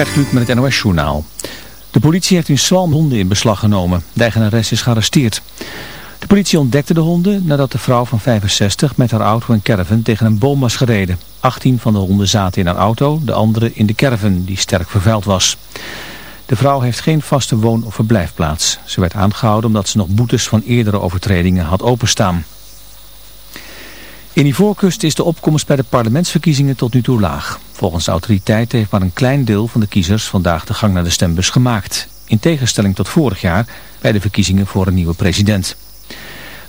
Gert Kluk met het NOS Journaal. De politie heeft in Swalm honden in beslag genomen. De eigenares is gearresteerd. De politie ontdekte de honden nadat de vrouw van 65 met haar auto en caravan tegen een boom was gereden. 18 van de honden zaten in haar auto, de andere in de caravan die sterk vervuild was. De vrouw heeft geen vaste woon- of verblijfplaats. Ze werd aangehouden omdat ze nog boetes van eerdere overtredingen had openstaan. In Ivoorkust is de opkomst bij de parlementsverkiezingen tot nu toe laag. Volgens de autoriteiten heeft maar een klein deel van de kiezers vandaag de gang naar de stembus gemaakt. In tegenstelling tot vorig jaar bij de verkiezingen voor een nieuwe president.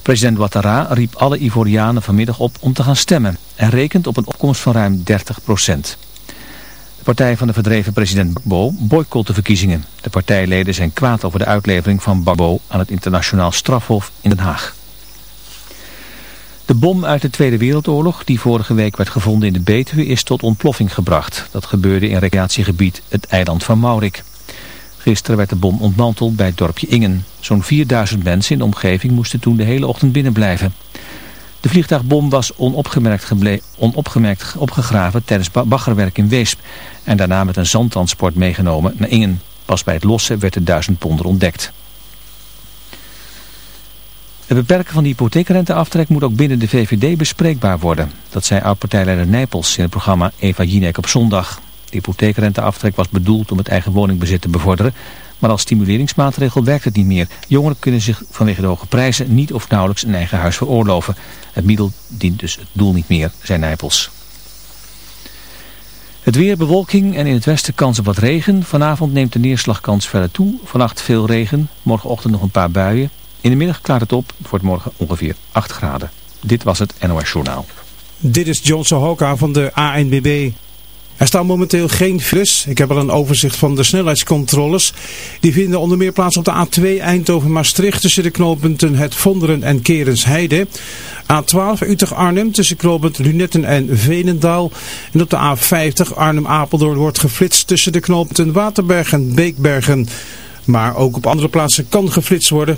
President Ouattara riep alle Ivorianen vanmiddag op om te gaan stemmen en rekent op een opkomst van ruim 30 procent. De partij van de verdreven president Gbagbo boycott de verkiezingen. De partijleden zijn kwaad over de uitlevering van Gbagbo aan het internationaal strafhof in Den Haag. De bom uit de Tweede Wereldoorlog die vorige week werd gevonden in de Betuwe is tot ontploffing gebracht. Dat gebeurde in recreatiegebied het eiland van Maurik. Gisteren werd de bom ontmanteld bij het dorpje Ingen. Zo'n 4000 mensen in de omgeving moesten toen de hele ochtend binnen blijven. De vliegtuigbom was onopgemerkt, onopgemerkt opgegraven tijdens baggerwerk in Weesp en daarna met een zandtransport meegenomen naar Ingen. Pas bij het lossen werd de duizend ponder ontdekt. Het beperken van de hypotheekrenteaftrek moet ook binnen de VVD bespreekbaar worden. Dat zei oud-partijleider Nijpels in het programma Eva Jinek op zondag. De hypotheekrenteaftrek was bedoeld om het eigen woningbezit te bevorderen. Maar als stimuleringsmaatregel werkt het niet meer. Jongeren kunnen zich vanwege de hoge prijzen niet of nauwelijks een eigen huis veroorloven. Het middel dient dus het doel niet meer, zei Nijpels. Het weer, bewolking en in het westen kans op wat regen. Vanavond neemt de neerslagkans verder toe. Vannacht veel regen, morgenochtend nog een paar buien. In de middag klaart het op. Het wordt morgen ongeveer 8 graden. Dit was het NOS Journaal. Dit is John Sohoka van de ANBB. Er staan momenteel geen files. Ik heb al een overzicht van de snelheidscontroles. Die vinden onder meer plaats op de A2 Eindhoven-Maastricht tussen de knooppunten Het Vonderen en Kerensheide. A12 Utrecht-Arnhem tussen knooppunt Lunetten en Venendaal. En op de A50 Arnhem-Apeldoorn wordt geflitst tussen de knooppunten Waterberg en Beekbergen. Maar ook op andere plaatsen kan geflitst worden.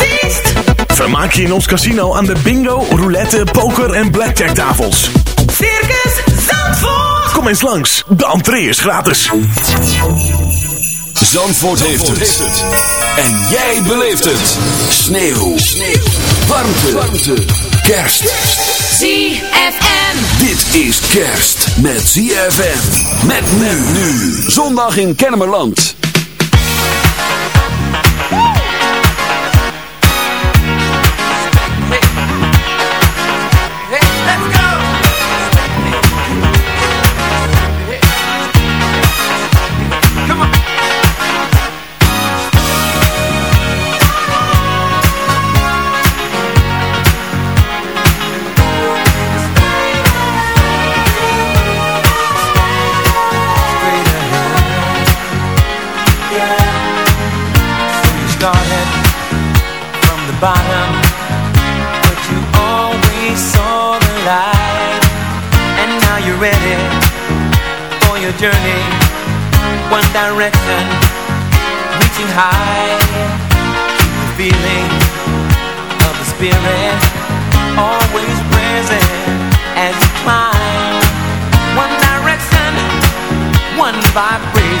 Vermaak je in ons casino aan de bingo, roulette, poker en blackjack tafels. Circus Zandvoort. Kom eens langs, de entree is gratis. Zandvoort, heeft, het. En jij beleeft het. Sneeuw. Sneeuw. Warmte. Warmte. Kerst. ZFM. Dit is kerst met ZFM. Met men nu. Zondag in Kennemerland. Journey One direction, reaching high. The feeling of the spirit Always present as you climb. One direction, one vibration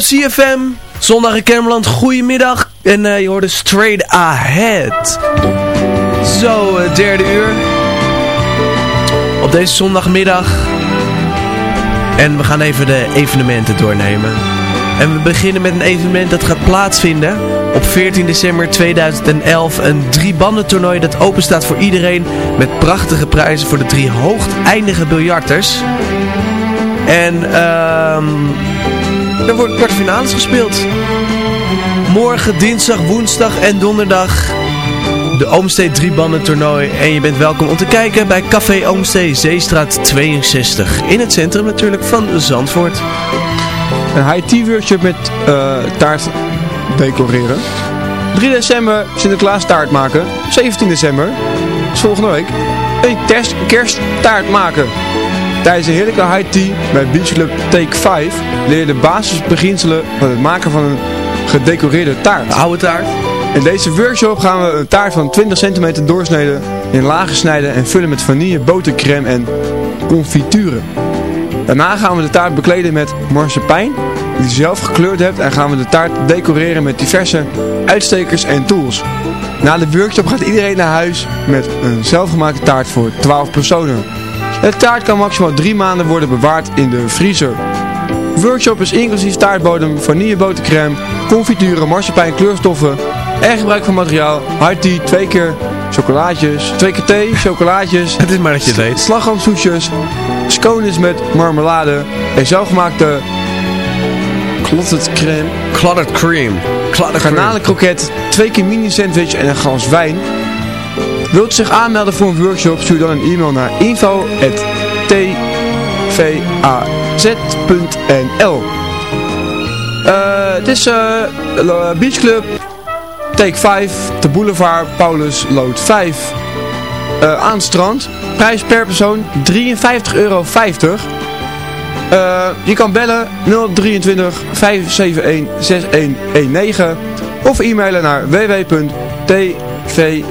CFM. Zondag in Kermeland, goedemiddag. En eh, je hoorde Straight Ahead. Zo, het derde uur. Op deze zondagmiddag. En we gaan even de evenementen doornemen. En we beginnen met een evenement dat gaat plaatsvinden op 14 december 2011. Een drie-banden toernooi dat open staat voor iedereen met prachtige prijzen voor de drie hoogteindige biljarters. En ehm er worden kwartfinales gespeeld. Morgen, dinsdag, woensdag en donderdag de Oomstee driebanden toernooi. En je bent welkom om te kijken bij Café Oomstee, Zeestraat 62. In het centrum natuurlijk van Zandvoort. Een high tea workshop met eh, taart decoreren. 3 december Sinterklaas taart maken. 17 december, volgende week, een kerst, kersttaart maken. Tijdens een heerlijke high tea bij Beach Club Take 5 leer je de basisbeginselen van het maken van een gedecoreerde taart. Oude taart. In deze workshop gaan we een taart van 20 centimeter doorsneden, in lagen snijden en vullen met vanille, botercrème en confituren. Daarna gaan we de taart bekleden met marsepein, die je zelf gekleurd hebt en gaan we de taart decoreren met diverse uitstekers en tools. Na de workshop gaat iedereen naar huis met een zelfgemaakte taart voor 12 personen. De taart kan maximaal 3 maanden worden bewaard in de vriezer. Workshop is inclusief taartbodem, vanillebotercrème, confituren, marsepein, kleurstoffen en gebruik van materiaal, hard tea, twee keer chocolaatjes, twee keer thee, chocolaatjes, Het is maar dat je het weet. slagroomsoesjes, scones met marmelade en zelfgemaakte clotted crème, Clotted cream. Clotted cream. garnalenkroket, twee keer mini sandwich en een glas wijn. Wilt u zich aanmelden voor een workshop, stuur dan een e-mail naar info.tvaz.nl Eh, Het is eh, Beach Club, Take 5, de boulevard Paulus Lood 5 eh, aan het strand. Prijs per persoon 53,50 euro. Je kan bellen 023 571 6119 of e-mailen naar www.tv,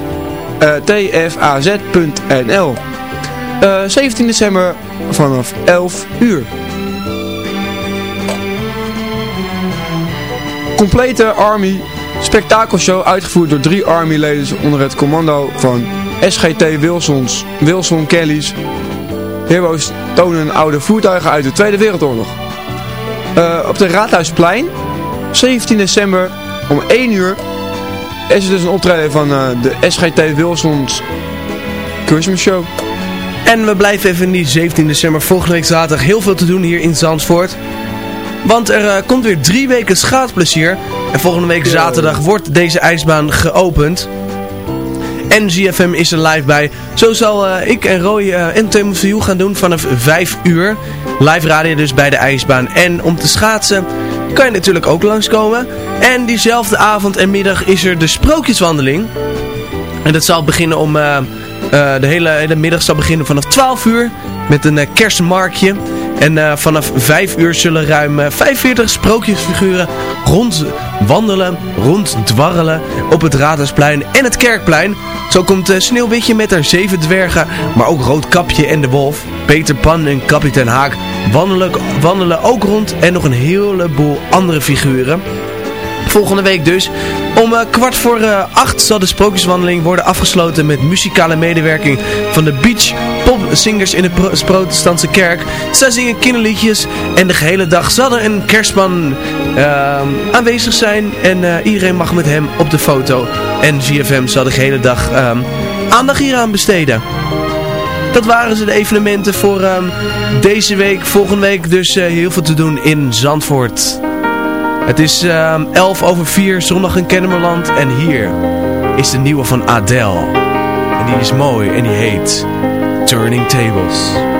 tfaz.nl Eh, 17 december vanaf 11 uur. Complete Army spektakelshow uitgevoerd door drie Army-leden onder het commando van SGT Wilsons, Wilson Kellys. Heroes tonen oude voertuigen uit de Tweede Wereldoorlog. Eh, op de Raadhuisplein, 17 december om 1 uur, is er dus een optreden van eh, de SGT Wilsons Christmas Show. En we blijven even in die 17 december volgende week zaterdag heel veel te doen hier in Zandvoort. Want er eh, komt weer drie weken schaatsplezier. En volgende week zaterdag wordt deze ijsbaan geopend. En ZFM is er live bij. Zo zal eh, ik en Roy uh, Entertainment gaan doen vanaf 5 uur. Live radio dus bij de ijsbaan. En om te schaatsen kan je natuurlijk ook langskomen. En diezelfde avond en middag is er de sprookjeswandeling. En dat zal beginnen om... eh, eh, de hele, hele middag zal beginnen vanaf 12 uur met een eh, kerstmarktje. En eh, vanaf 5 uur zullen ruim eh, 45 sprookjesfiguren rondwandelen, ronddwarrelen op het Raadhuisplein en het Kerkplein. Zo komt eh, Sneeuwwitje met haar zeven dwergen, maar ook Roodkapje en de Wolf, Peter Pan en Kapitein Haak wandelen, wandelen ook rond en nog een heleboel andere figuren. Volgende week dus. Om eh, kwart voor eh, acht zal de sprookjeswandeling worden afgesloten met muzikale medewerking van de Beach Popzingers in de pro- protestantse kerk. Zij zingen kinderliedjes en de gehele dag zal er een kerstman ehm, aanwezig zijn en eh, iedereen mag met hem op de foto. En GFM zal de gehele dag ehm, aandacht hieraan besteden. Dat waren ze de evenementen voor ehm, deze week. Volgende week dus eh, heel veel te doen in Zandvoort. Het is ehm 11 over 4, zondag in Kennemerland. En hier is de nieuwe van Adele. En die is mooi en die heet Turning Tables.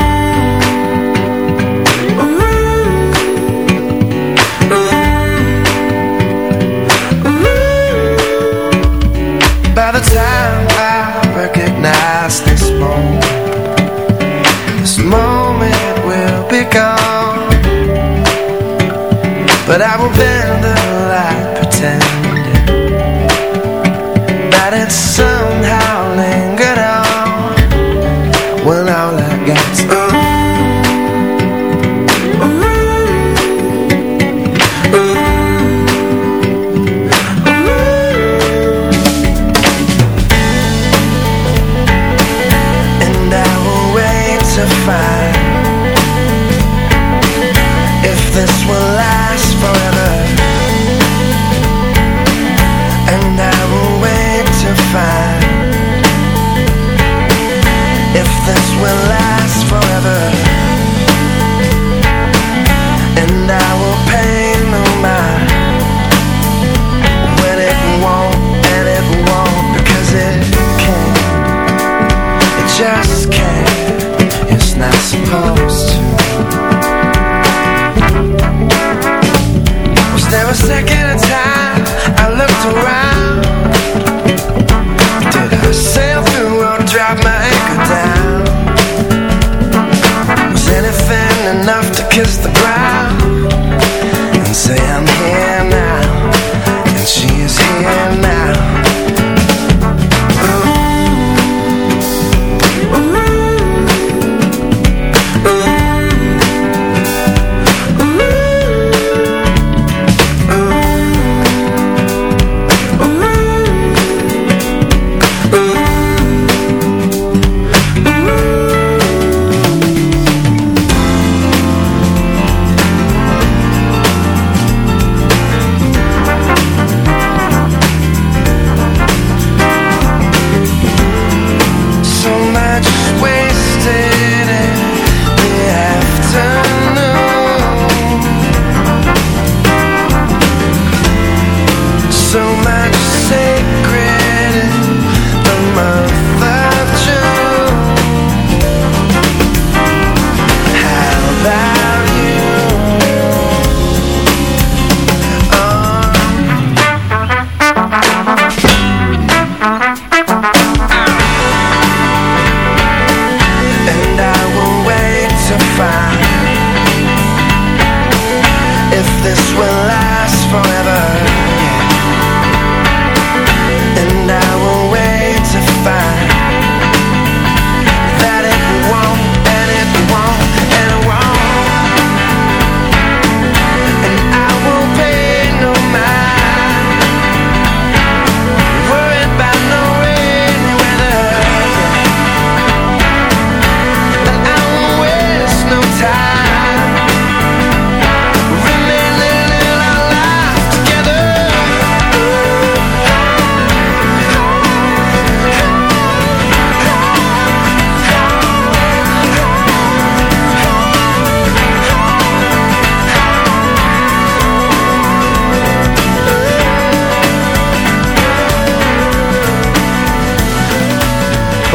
But I will bend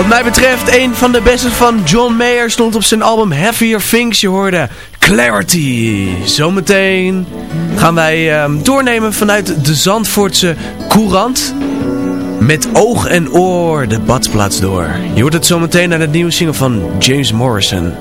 Wat mij betreft, een van de beste van John Mayer stond op zijn album Heavier Things. Je hoorde Clarity. Zometeen gaan wij ehm, doornemen vanuit de Zandvoortse Courant. Met oog en oor de badplaats door. Je hoort het zometeen aan het nieuwe single van James Morrison.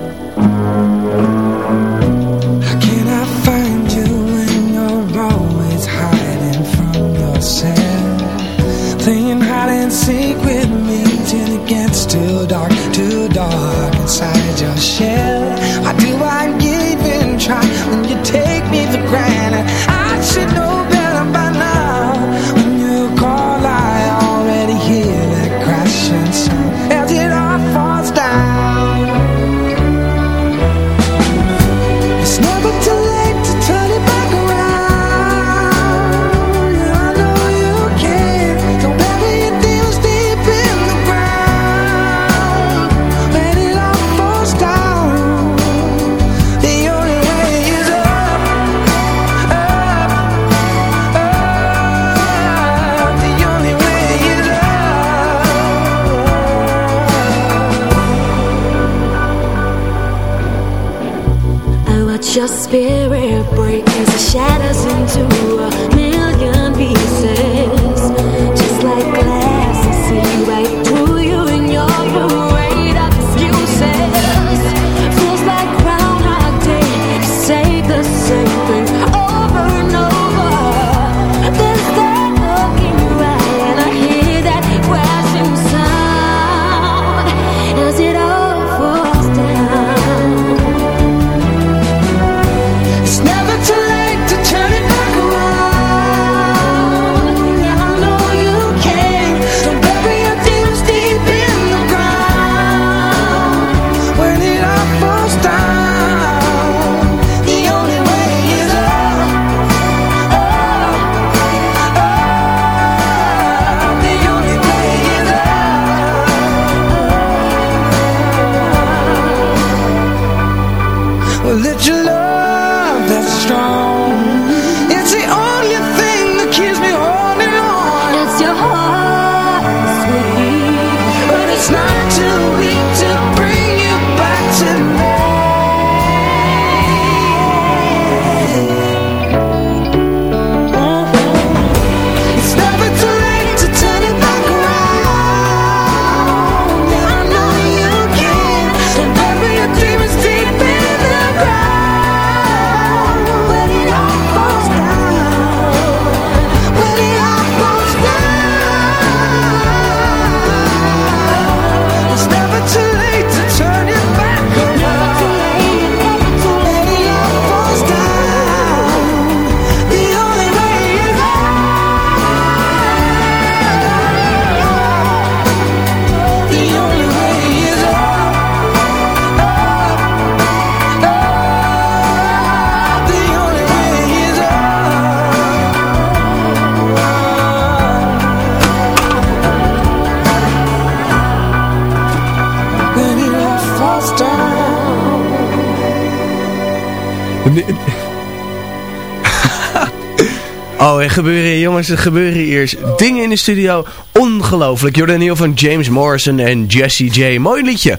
Gebeuren jongens, er gebeuren hier dingen in de studio. Ongelooflijk. Jordan Hill van James Morrison en Jesse J. Mooi liedje.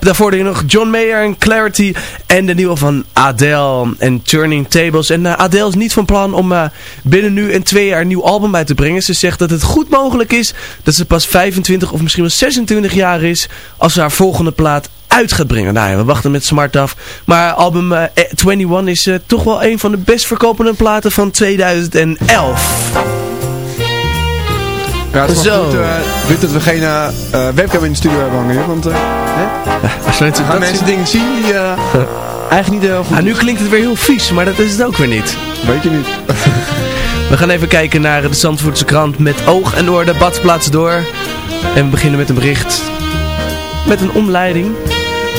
Daarvoor je nog John Mayer en Clarity. En de nieuwe van Adele en Turning Tables. En eh, Adele is niet van plan om eh, binnen nu en twee jaar een nieuw album uit te brengen. Ze zegt dat het goed mogelijk is dat ze pas 25 of misschien wel 26 jaar is als ze haar volgende plaat uit gaat brengen. Nou ja, we wachten met smart af. Maar album eh, 21 is eh, toch wel een van de best verkopende platen van 2011. Ja, het is Zo. goed, eh, goed dat we geen eh, eh, webcam in de studio hebben hangen hier, want eh, hè? Als je gaan mensen dingen zien die eh, eigenlijk niet heel goed Ah, nu klinkt het weer heel vies, maar dat is het ook weer niet. Weet je niet. We gaan even kijken naar de Zandvoortse krant met oog en oor de badplaats door. En we beginnen met een bericht met een omleiding.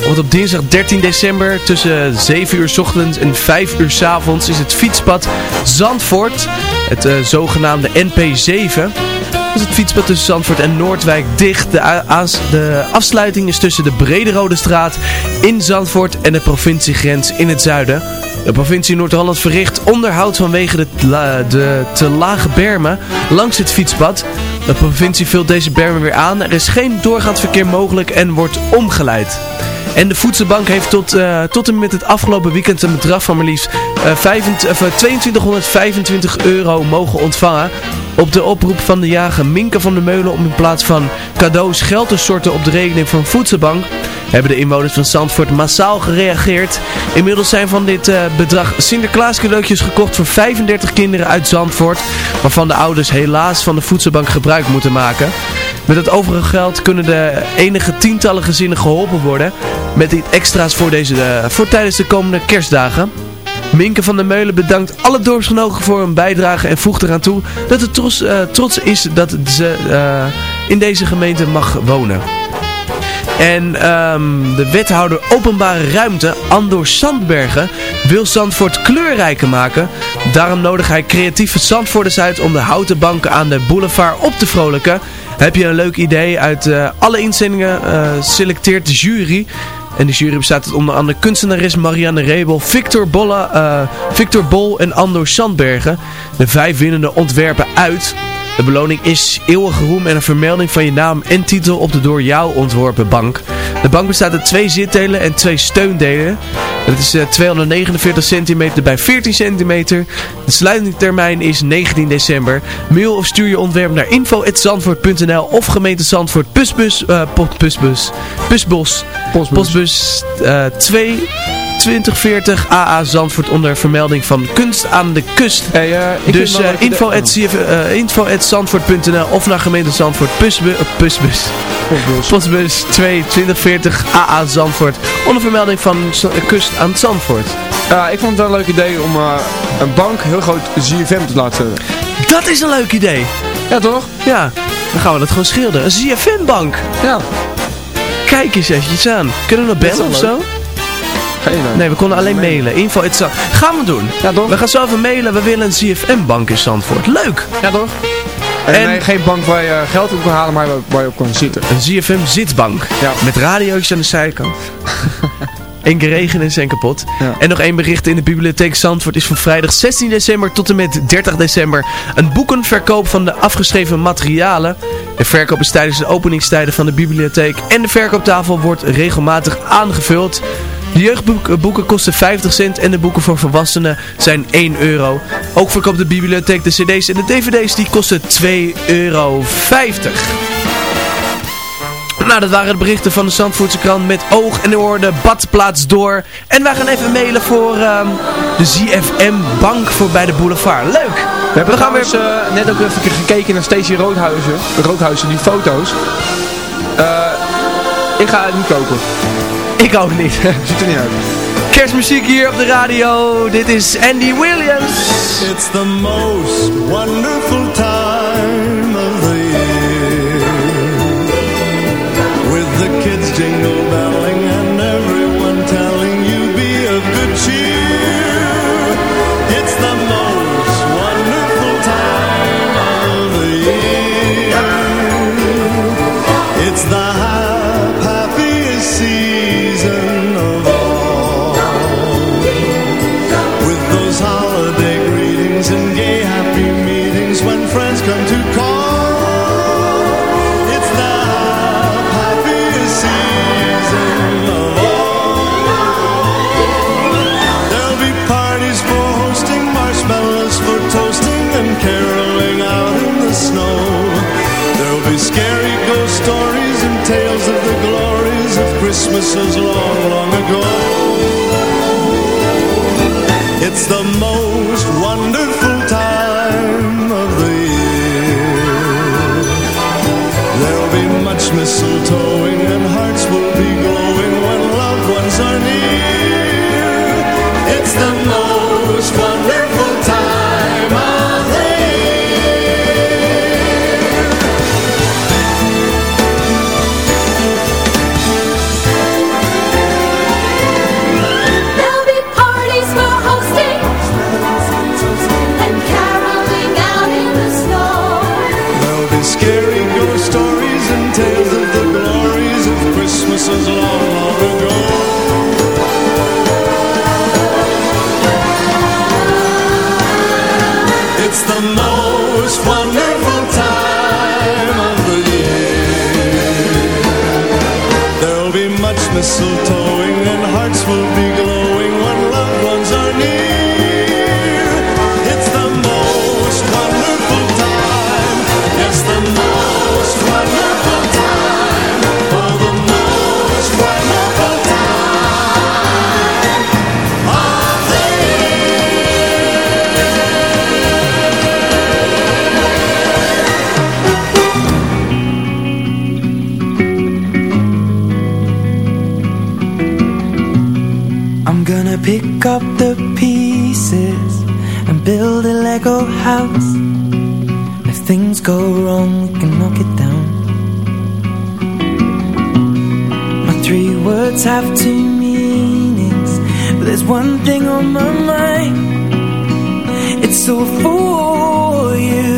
Want op dinsdag 13 december tussen 7 uur 's ochtends en 5 uur 's avonds is het fietspad Zandvoort, het eh, zogenaamde NP7, dat is het fietspad tussen Zandvoort en Noordwijk dicht. De, de afsluiting is tussen de Brederode straat in Zandvoort en de provinciegrens in het zuiden. De provincie Noord-Holland verricht onderhoud vanwege de, de te lage bermen langs het fietspad. De provincie vult deze bermen weer aan. Er is geen doorgaand verkeer mogelijk en wordt omgeleid. En de voedselbank heeft tot, eh, tot en met het afgelopen weekend een bedrag van maar liefst eh, 25 of, eh, 2225 euro mogen ontvangen. Op de oproep van de jager Minke van der Meulen om in plaats van cadeaus geld te storten op de rekening van voedselbank, hebben de inwoners van Zandvoort massaal gereageerd. Inmiddels zijn van dit eh, bedrag Sinterklaas cadeautjes gekocht voor 35 kinderen uit Zandvoort, waarvan de ouders helaas van de voedselbank gebruik moeten maken. Met het overige geld kunnen de enige tientallen gezinnen geholpen worden met dit extra's voor, deze, eh, voor tijdens de komende kerstdagen. Minke van der Meulen bedankt alle dorpsgenoten voor hun bijdrage en voegt eraan toe dat het trots, eh, trots is dat ze eh, in deze gemeente mag wonen. En ehm, de wethouder openbare ruimte, Andor Sandbergen, wil Zandvoort kleurrijker maken. Daarom nodig hij creatieve Zandvoorters uit om de houten banken aan de boulevard op te vrolijken. Heb je een leuk idee? Uit alle inzendingen selecteert de jury. En de jury bestaat uit onder andere kunstenares Marianne Rebel, Victor, Bolle, eh, Victor Bol en Andor Sandbergen. De vijf winnende ontwerpen uit. De beloning is eeuwige roem en een vermelding van je naam en titel op de door jou ontworpen bank. De bank bestaat uit twee zitdelen en twee steundelen. Dat is eh, 249 centimeter bij 14 centimeter. De sluitingstermijn is 19 december. Mail of stuur je ontwerp naar info.zandvoort.nl of gemeente Zandvoort Pusbus, eh, Pusbos, Postbus, eh 2 2040 AA Zandvoort onder vermelding van kunst aan de kust. dus eh, dat je info, de- at CF info at zandvoort.nl of naar gemeente Zandvoort Pusbus, Pusbus. Postbus 2 2040 AA Zandvoort onder vermelding van kust aan Zandvoort. Ik vond het wel een leuk idee om een bank heel groot ZFM te laten. Dat is een leuk idee. Ja, toch? Ja, dan gaan we dat gewoon schilderen. Een ZFM-bank. Ja. Kijk eens eventjes aan. Kunnen we nog bellen of zo? Geen idee. Nee, we konden alleen mailen. Info at Zand- Gaan we doen. Ja, toch? We gaan zo even mailen. We willen een ZFM-bank in Zandvoort. Leuk. Ja, toch? En, En- nee, geen bank waar je geld op kan halen, maar waar- waar je op kan zitten. Een ZFM-zitbank. Ja. Met radio's aan de zijkant. Eén keer regen en zijn kapot. Ja. En nog één bericht in de bibliotheek Zandvoort is van vrijdag 16 december tot en met 30 december een boekenverkoop van de afgeschreven materialen. De verkoop is tijdens de openingstijden van de bibliotheek en de verkooptafel wordt regelmatig aangevuld. De jeugdboeken kosten 50 cent en de boeken voor volwassenen zijn 1 euro. Ook verkoopt de bibliotheek de cd's en de dvd's die kosten 2,50 euro. Nou, dat waren de berichten van de Zandvoortse krant met oog en oor de badplaats door. En wij gaan even mailen voor ehm, de ZFM Bank voor bij de boulevard. Leuk! We hebben We gaan eh, net ook even gekeken naar Stacey Roodhuizen. Roodhuizen, die foto's. Eh, ik ga het niet kopen. Ik ook niet. Ziet er niet uit. Kerstmuziek hier op de radio. Dit is Andy Williams. It's the most wonderful time go wrong, we can knock it down. My three words have two meanings, but there's one thing on my mind. It's all for you.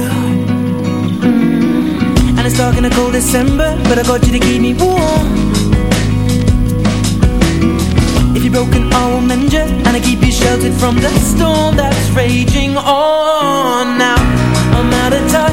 Mm. And it's dark in a cold December, but I got you to keep me warm. If you're broken, I will mend you And I keep you sheltered from the storm that's raging on Now, I'm out of touch,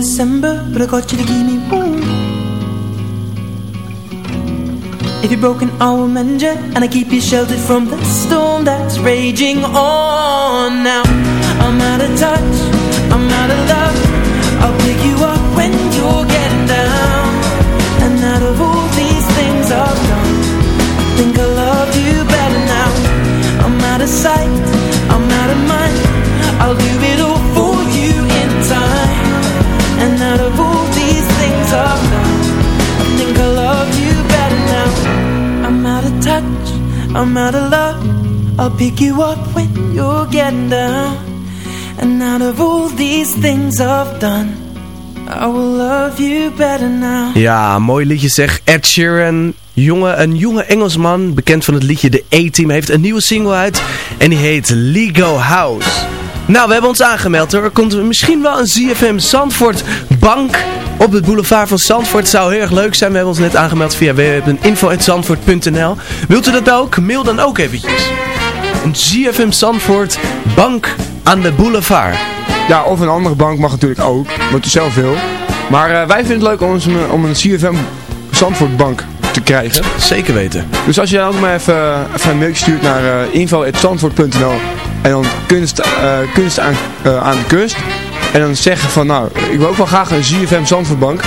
December But I got you to keep me warm If you're broken, I will mend you And I keep you sheltered from the storm that's raging on. Now, I'm out of touch, I'm out of love. I'll pick you up when you're getting down. And out of all these things I've done I think I love you better now. I'm out of sight, I'm out of mind. I'll do I'm out of love I'll pick you up when you're getting down And out of all these things I've done I will love you better now Ja, mooi liedje zeg. Ed Sheeran, jonge, een jonge Engelsman, bekend van het liedje The A-Team, heeft een nieuwe single uit. En die heet Lego House. Nou, we hebben ons aangemeld hoor. Er komt misschien wel een ZFM Zandvoort bank op het boulevard van Zandvoort. Zou heel erg leuk zijn. We hebben ons net aangemeld via www.info.zandvoort.nl Wilt u dat ook? Mail dan ook eventjes. Een ZFM Zandvoort bank aan de boulevard. Ja, of een andere bank mag natuurlijk ook, wat u zelf wil. Maar eh, wij vinden het leuk om, een- om een CFM Zandvoortbank te krijgen. Zeker weten. Dus als je dan ook maar even, even een mailtje stuurt naar uh, info.zandvoort.nl en dan kunst, eh, kunst aan, eh, aan de kust. En dan zeggen van nou, ik wil ook wel graag een ZFM Zandvoortbank.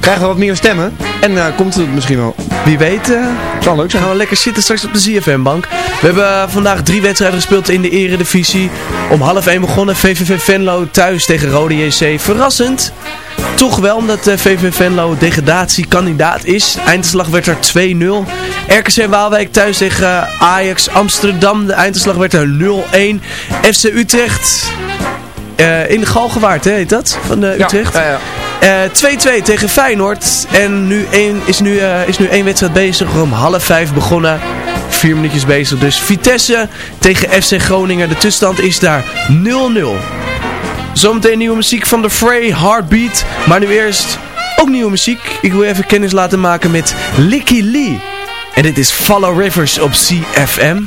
Krijgen we wat meer stemmen en eh, komt het misschien wel. Wie weet, eh, Zal leuk zijn. gaan we lekker zitten straks op de ZFM-bank. We hebben vandaag drie wedstrijden gespeeld in de eredivisie. Om half 1 begonnen VVV Venlo thuis tegen Rode JC. Verrassend. Toch wel, omdat de VVV Venlo degradatiekandidaat is. Eindslag werd er 2-0. RKC Waalwijk thuis tegen eh, Ajax Amsterdam. De eindslag werd er 0-1. FC Utrecht... eh, in de Galgenwaard, hè, heet dat? Van de Utrecht. Ja, ja, ja. Eh, 2-2 tegen Feyenoord. En nu één, is, nu, eh, is nu één wedstrijd bezig. Om half vijf begonnen. Vier minuutjes bezig. Dus Vitesse tegen FC Groningen. De tussenstand is daar 0-0. Zometeen nieuwe muziek van The Fray, Heartbeat. Maar nu eerst ook nieuwe muziek. Ik wil even kennis laten maken met Licky Lee. En dit is Follow Rivers op CFM.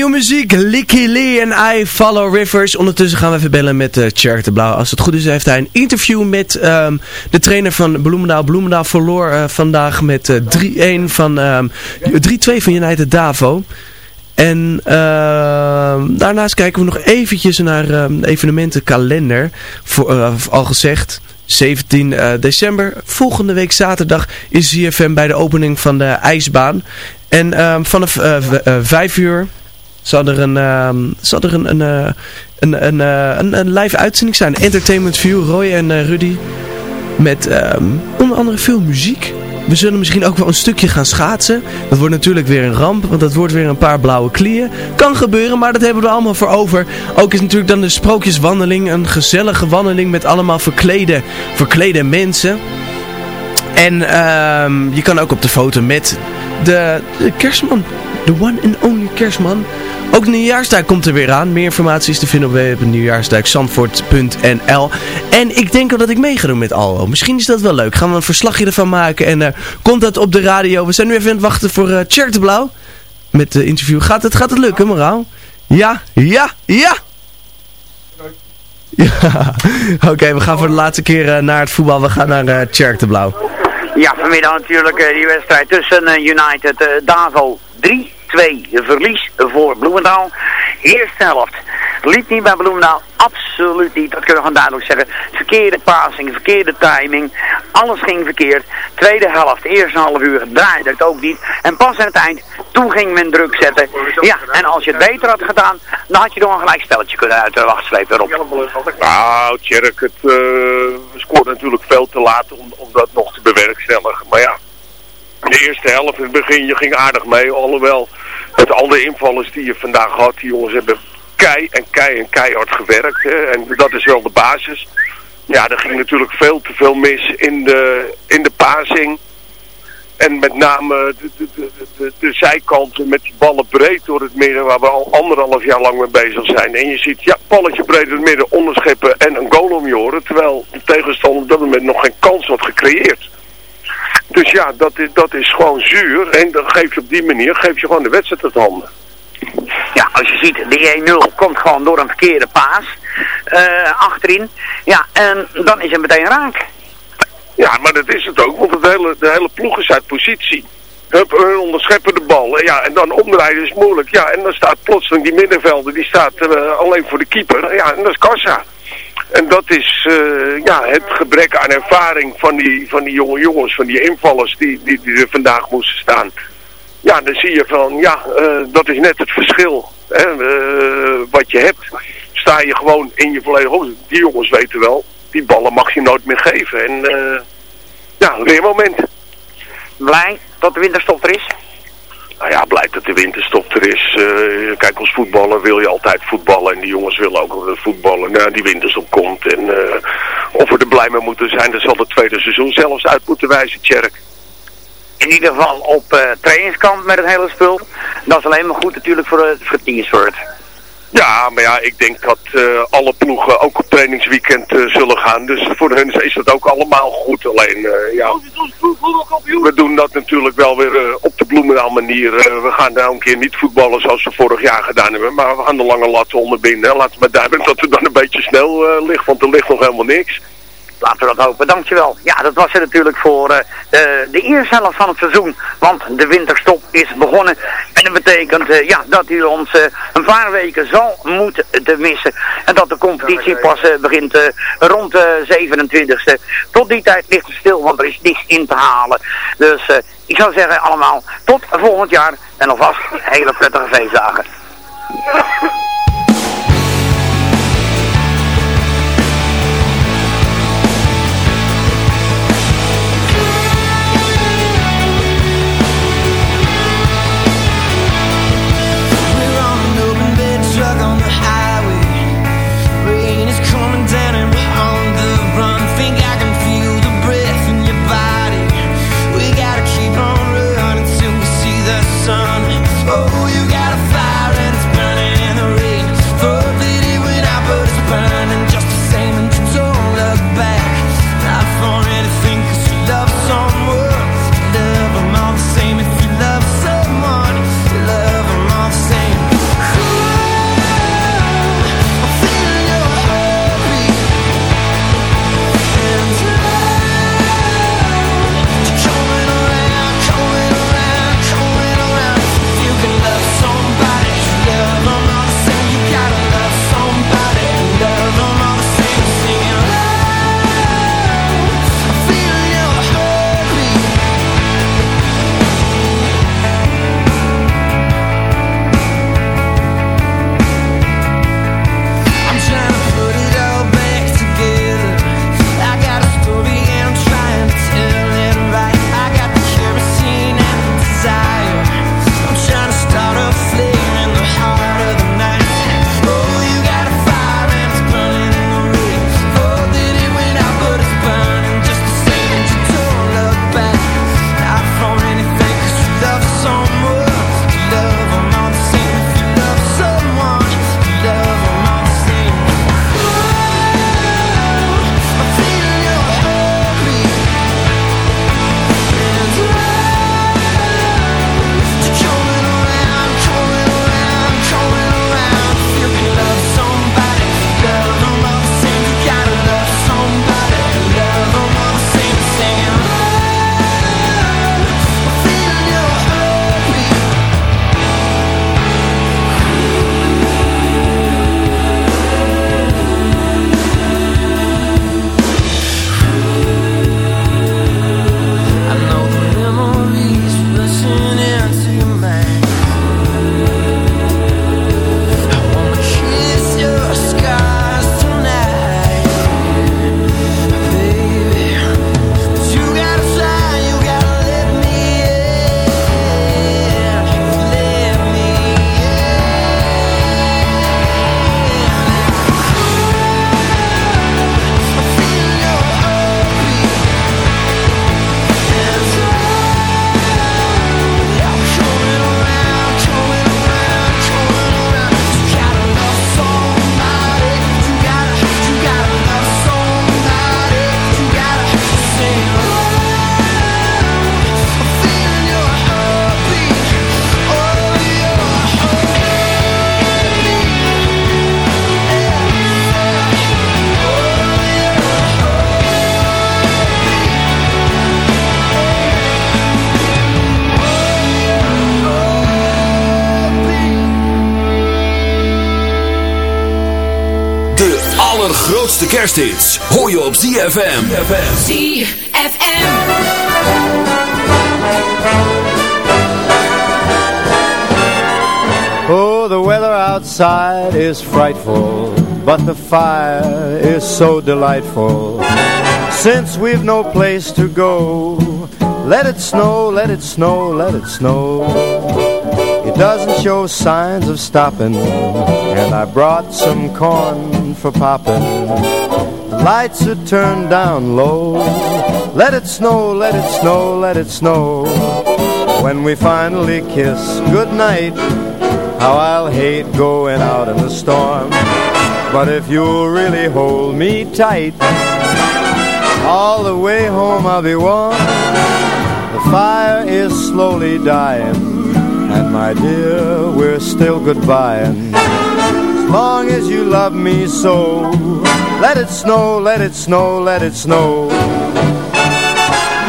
Nieuwe muziek, Licky Lee en I Follow Rivers. Ondertussen gaan we even bellen met uh, Tjerk de Blauw. Als het goed is heeft hij een interview met ehm, de trainer van Bloemendaal. Bloemendaal verloor uh, vandaag met uh, 3-1 van um, 3-2 van United Davo. En ehm, daarnaast kijken we nog eventjes naar de evenementenkalender. Voor, al gezegd, 17 uh, december, volgende week zaterdag, is ZFM bij de opening van de ijsbaan. En vanaf uh, 5 uur zal er een, zal er een, een, een, een, een, een live uitzending zijn. Entertainment View, Roy en Rudy. Met um, onder andere veel muziek. We zullen misschien ook wel een stukje gaan schaatsen. Dat wordt natuurlijk weer een ramp, want dat wordt weer een paar blauwe klieën. Kan gebeuren, maar dat hebben we allemaal voor over. Ook is natuurlijk dan de sprookjeswandeling. Een gezellige wandeling met allemaal verklede, verklede mensen. En um, je kan ook op de foto met de, kerstman. De one and only kerstman. Ook de nieuwjaarsduik komt er weer aan. Meer informatie is te vinden op nieuwjaarsduikzandvoort.nl En ik denk ook dat ik mee met Allo. Misschien is dat wel leuk. Gaan we een verslagje ervan maken. En uh, komt dat op de radio. We zijn nu even aan het wachten voor uh, Tjerk de Blauw. Met de interview. Gaat het, gaat het lukken, moraal? Ja, ja, ja! Ja, oké, we gaan voor de laatste keer uh, naar het voetbal. We gaan naar uh, Tjerk de Blauw. Ja, vanmiddag natuurlijk uh, die wedstrijd tussen uh, United uh, Davo 3 2 verlies voor Bloemendaal. Eerste helft liep niet bij Bloemendaal. Absoluut niet. Dat kunnen we gewoon duidelijk zeggen. Verkeerde passing, verkeerde timing. Alles ging verkeerd. Tweede helft, eerste half uur draaide het ook niet. En pas aan het eind, toen ging men druk zetten. Ja, en als je het beter had gedaan, dan had je nog een gelijk spelletje kunnen uit de wachtsleep erop. Nou, Tjerk, het uh, scoort natuurlijk veel te laat om dat nog te bewerkstelligen. Maar ja, de eerste helft in het begin, je ging aardig mee. Alhoewel, met al de invallers die je vandaag had, die jongens hebben kei en kei en keihard gewerkt. Hè, en dat is wel de basis. Ja, er ging natuurlijk veel te veel mis in de, in de passing. En met name de, de, de, de, zijkanten met ballen breed door het midden, waar we al anderhalf jaar lang mee bezig zijn. En je ziet, ja, balletje breed door het midden, onderscheppen en een goal om je oren. Terwijl de tegenstander op dat moment nog geen kans had gecreëerd. Dus ja, dat is, dat is gewoon zuur. En dan geef je op die manier geef je gewoon de wedstrijd uit handen. Ja, als je ziet, de 1-0 komt gewoon door een verkeerde paas uh, achterin. Ja, en dan is het meteen raak. Ja, maar dat is het ook, want het hele, de hele ploeg is uit positie. Hup, hun onderscheppen de bal. Ja, en dan omdraaien is moeilijk. Ja, en dan staat plotseling die middenvelder, die staat uh, alleen voor de keeper. Ja, en dat is Kassa. En dat is uh, ja, het gebrek aan ervaring van die, van die jonge jongens, van die invallers die, die, er vandaag moesten staan. Ja, dan zie je van, ja, uh, dat is net het verschil hè, wat je hebt. Sta je gewoon in je volledige Die jongens weten wel, die ballen mag je nooit meer geven. En ja, leermoment. Blij dat de winterstop er is? Nou ja, blijkt dat de winterstop er is. Uh, kijk, als voetballer wil je altijd voetballen. En die jongens willen ook voetballen. Nou, die winterstop komt. En uh, of we er blij mee moeten zijn, dan zal het tweede seizoen zelfs uit moeten wijzen, Tjerk. In ieder geval op uh, trainingskamp met het hele spul. Dat is alleen maar goed natuurlijk voor, uh, voor. Ja, maar ja, ik denk dat uh, alle ploegen ook op trainingsweekend uh, zullen gaan. Dus voor hun is dat ook allemaal goed. Alleen, uh, ja, we doen dat natuurlijk wel weer op de Bloemendaal manier. we gaan nou een keer niet voetballen zoals we vorig jaar gedaan hebben. Maar we gaan de lange lat onderbinden. Laten we duidelijk dat het dan een beetje snel ligt, want er ligt nog helemaal niks. Laten we dat hopen. Dankjewel. Ja, dat was het natuurlijk voor uh, de, de eerste helft van het seizoen. Want de winterstop is begonnen. En dat betekent uh, ja, dat u ons uh, een paar weken zal moeten te missen. En dat de competitie pas begint rond de 27e. Tot die tijd ligt het stil, want er is niks in te halen. Dus ik zou zeggen allemaal tot volgend jaar. En alvast hele prettige feestdagen. Grootste kersthits hoor je op ZFM. ZFM. Oh, the weather outside is frightful, but the fire is so delightful. Since we've no place to go, let it snow, let it snow, let it snow. It doesn't show signs of stopping, and I brought some corn for popping. Lights are turned down low. Let it snow, let it snow, let it snow. When we finally kiss goodnight, how I'll hate going out in the storm. But if you'll really hold me tight, all the way home I'll be warm. The fire is slowly dying, and my dear, we're still goodbying. As long as you love me so, let it snow, let it snow, let it snow.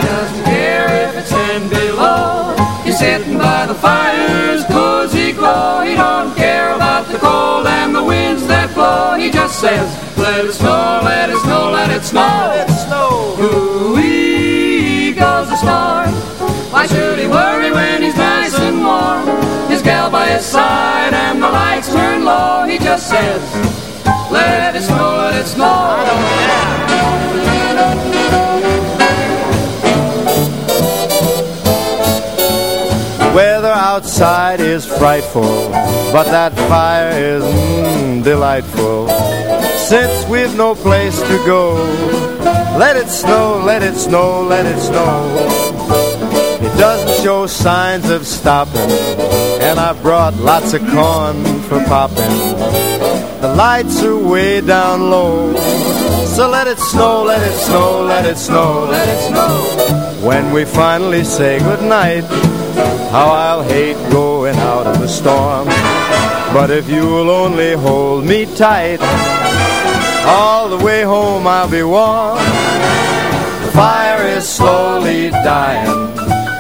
doesn't care if it's ten below. He's sitting by the fire's cozy glow. He don't care about the cold and the winds that blow. He just says, let it snow, let it snow, let it snow. Let it snow. Ooh-wee goes the storm. Why should he worry when he's nice and warm? His gal by his side and the lights turn low. He just says, let it snow, let it snow. Weather outside is frightful, but that fire is mm, delightful. Since we've no place to go, let it snow, let it snow, let it snow. Doesn't show signs of stopping, and I brought lots of corn for popping. The lights are way down low, so let it snow, let it snow, let it snow, let it snow. When we finally say goodnight, how I'll hate going out in the storm. But if you'll only hold me tight, all the way home I'll be warm. The fire is slowly dying,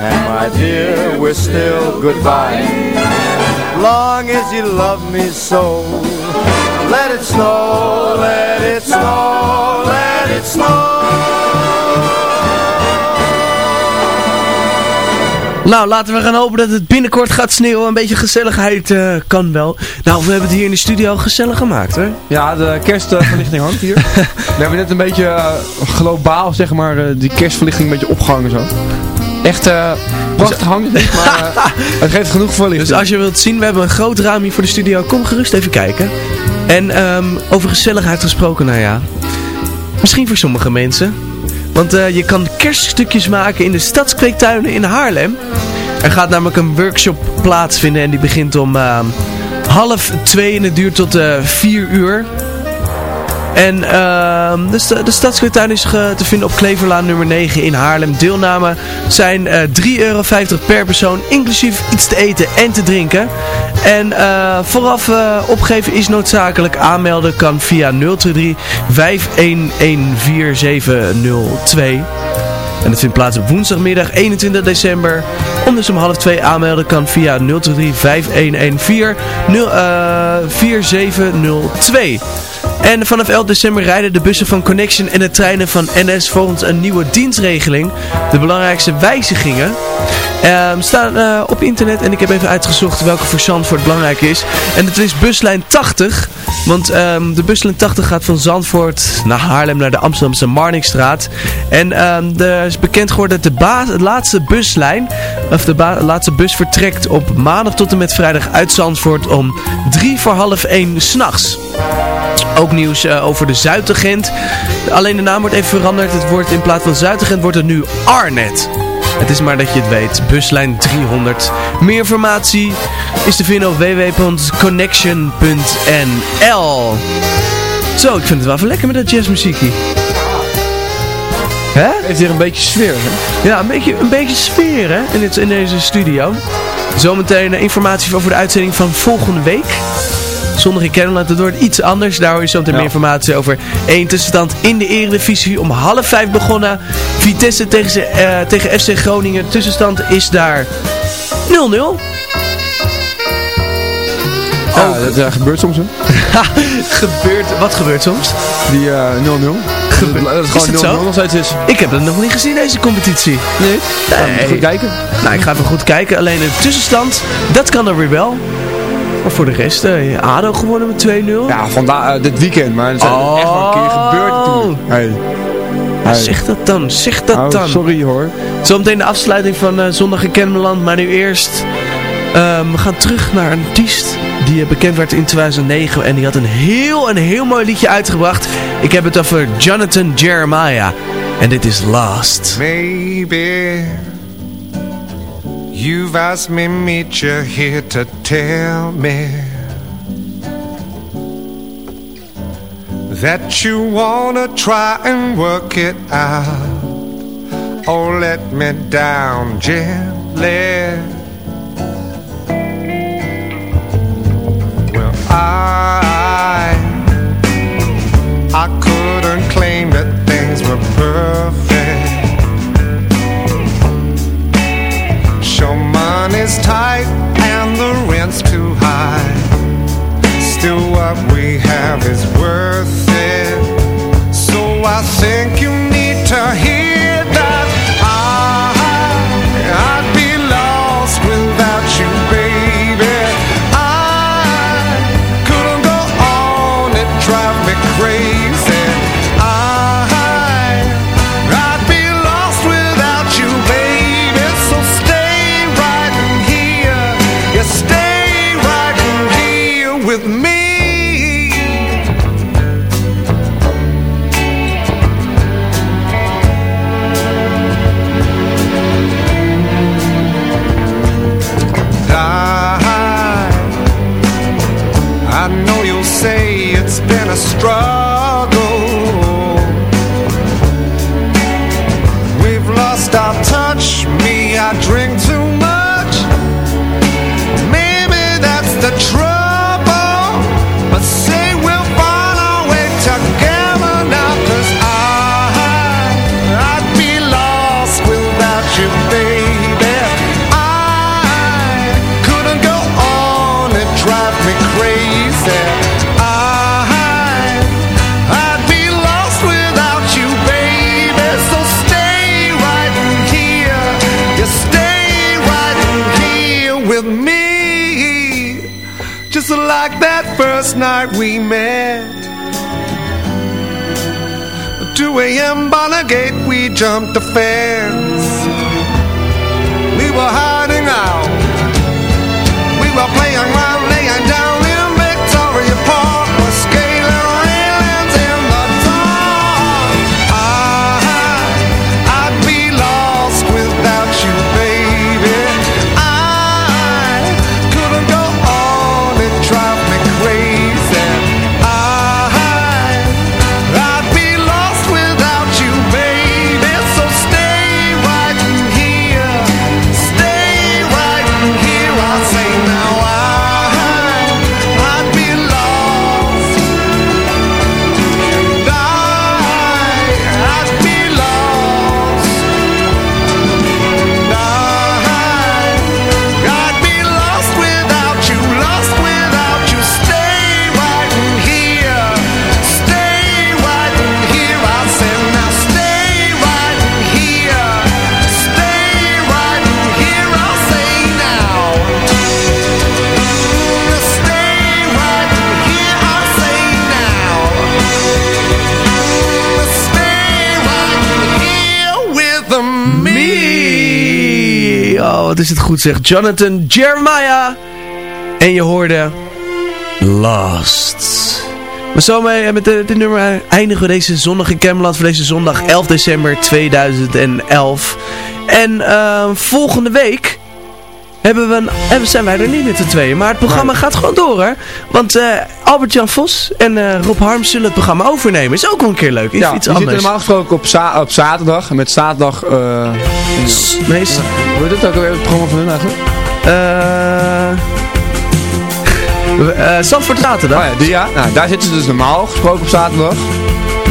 and my dear, we're still goodbye. Long as you love me so, let it snow, let it snow, let it snow. Nou, laten we gaan hopen dat het binnenkort gaat sneeuwen. Een beetje gezelligheid eh, kan wel. Nou, we hebben het hier in de studio gezellig gemaakt, hè? Ja, de kerstverlichting hangt hier. We hebben net een beetje eh, globaal, zeg maar, eh, die kerstverlichting een beetje opgehangen zo. Echt eh, prachtig hangt het niet, maar eh, het geeft genoeg verlichting. Dus als je wilt zien, we hebben een groot raam hier voor de studio. Kom gerust even kijken. En ehm, over gezelligheid gesproken, nou ja. Misschien voor sommige mensen. Want eh, je kan kerststukjes maken in de stadskweektuinen in Haarlem. Er gaat namelijk een workshop plaatsvinden en die begint om ehm, half twee en het duurt tot vier uur. En ehm, de, de is te vinden op Kleverlaan nummer 9 in Haarlem. Deelname zijn eh 3,50 euro per persoon, inclusief iets te eten en te drinken. En eh, vooraf eh, opgeven is noodzakelijk. Aanmelden kan via 023 5114702. En dat vindt plaats op woensdagmiddag 21 december. Om dus om half twee aanmelden kan via 023 5114 4702. En vanaf 11 december rijden de bussen van Connection en de treinen van NS volgens een nieuwe dienstregeling. De belangrijkste wijzigingen ehm, staan eh, op internet en ik heb even uitgezocht welke voor Zandvoort belangrijk is. En dat is buslijn 80. Want ehm, de buslijn 80 gaat van Zandvoort naar Haarlem naar de Amsterdamse Marnixstraat. En ehm, er is bekend geworden dat de, laatste buslijn, of de laatste bus vertrekt op maandag tot en met vrijdag uit Zandvoort om drie voor half één s'nachts. Ook nieuws eh, over de Zuidagent. Alleen de naam wordt even veranderd. Het wordt in plaats van Zuidagent wordt het nu Arnet. Het is maar dat je het weet. Buslijn 300. Meer informatie is te vinden op www.connection.nl Zo, ik vind het wel even lekker met dat jazzmuziekie. Hè? Heeft hier een beetje sfeer, hè? Ja, een beetje, een beetje sfeer, hè? In, dit, in deze studio. Zometeen eh, informatie over de uitzending van volgende week. Zondag in Kennemerland, dat wordt iets anders. Daar hoor je zometeen meer informatie over. Eén tussenstand in de Eredivisie. Om half vijf begonnen. Vitesse tegen, ze- eh, tegen FC Groningen. Tussenstand is daar 0-0. Ja, dat eh, gebeurt soms hè. gebeurt, wat gebeurt soms? Die eh 0-0. Gebe- dat het Is gewoon 0-0 het zo? nog steeds is. Ik heb het nog niet gezien deze competitie. Nee? Nee. Goed kijken. Nou, ik ga even goed kijken. Alleen de tussenstand, dat kan er weer wel. Maar voor de rest, eh, ADO gewonnen met 2-0. Ja, vandaag dit weekend, maar het is Oh. echt wel een keer gebeurd natuurlijk. Hey. Hey. Zeg dat dan, zeg dat Oh, dan. sorry hoor. Zometeen de afsluiting van eh, Zondag in Kennemerland, maar nu eerst... ehm, we gaan terug naar een artiest die eh, bekend werd in 2009 en die had een heel, een heel mooi liedje uitgebracht. Ik heb het over Jonathan Jeremiah en dit is Last. Maybe you've asked me meet you here to tell me that you wanna try and work it out. Oh, let me down gently. Well, I I couldn't claim that things were perfect. Money's tight and the rent's too high. Still, what we have is worth it. So I think you need to hear say it's been a struggle. 2 a.m. gate we jumped the fence. Wat is het goed zeg. Jonathan Jeremiah. En je hoorde Lost. Maar zo mee, met de- dit nummer eindigen we deze zondag in Camelot voor deze zondag 11 december 2011. En eh, volgende week hebben we een, zijn wij er niet met z'n tweeën. Maar het programma gaat gewoon door hè. Want eh, Albert-Jan Vos en eh, Rob Harms zullen het programma overnemen. Is ook wel een keer leuk. Iets, Ja, iets anders. normaal gesproken op, za op zaterdag. En met zaterdag... nee, Hoe heet het ook alweer, het programma van hun eigenlijk? Eh... Uh, Zandvoort zaterdag. Oh ja, die, ja. Nou, daar zitten ze dus normaal gesproken op zaterdag.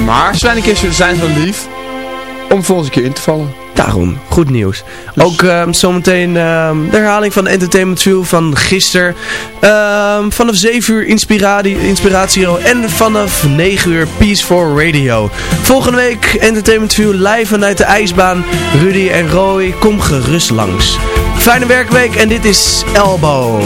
Maar een keer ze zijn zo lief om volgende keer in te vallen. Daarom, goed nieuws. Ook ehm, zometeen ehm, de herhaling van de Entertainment View van gisteren. Ehm, vanaf 7 uur inspiratie, inspiratie en vanaf 9 uur Peace for Radio. Volgende week Entertainment View live vanuit de ijsbaan. Rudy en Roy, kom gerust langs. Fijne werkweek en dit is Elbow.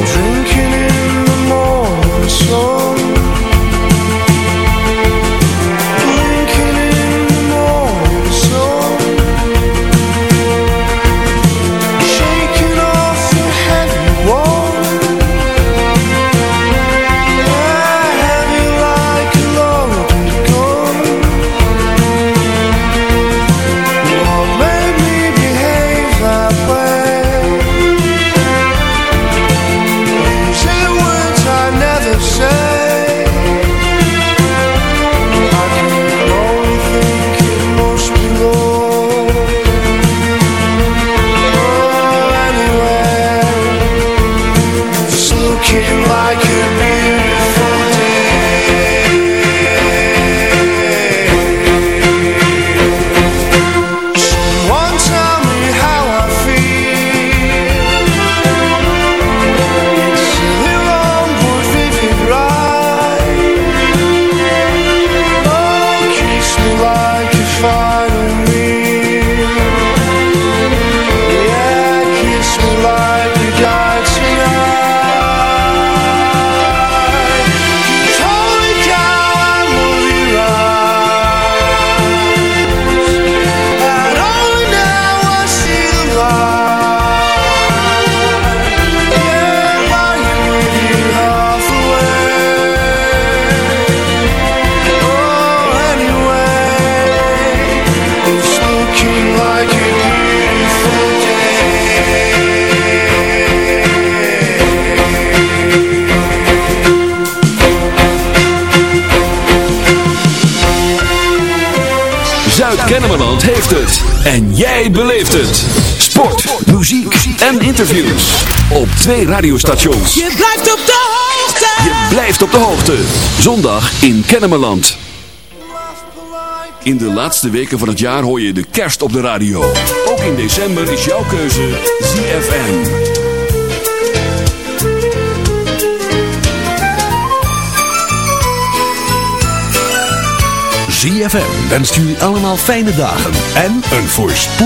Twee radiostations. Je blijft op de hoogte. Je blijft op de hoogte. Zondag in Kennemerland. In de laatste weken van het jaar hoor je de kerst op de radio. Ook in december is jouw keuze ZFM. ZFM wenst jullie allemaal fijne dagen en een voorspoedig